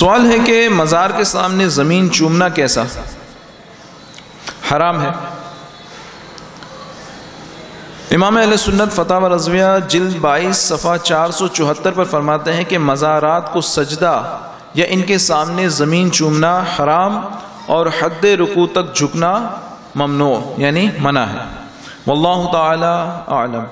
سوال ہے کہ مزار کے سامنے زمین چومنا کیسا؟ حرام ہے۔ امام علیہ سنت فتح و رضویہ جلد بائیس صفحہ چار سو چوہتر پر فرماتے ہیں کہ مزارات کو سجدہ یا ان کے سامنے زمین چومنا حرام اور حد رکو تک جھکنا ممنوع یعنی منع ہے۔ واللہ تعالی اعلم۔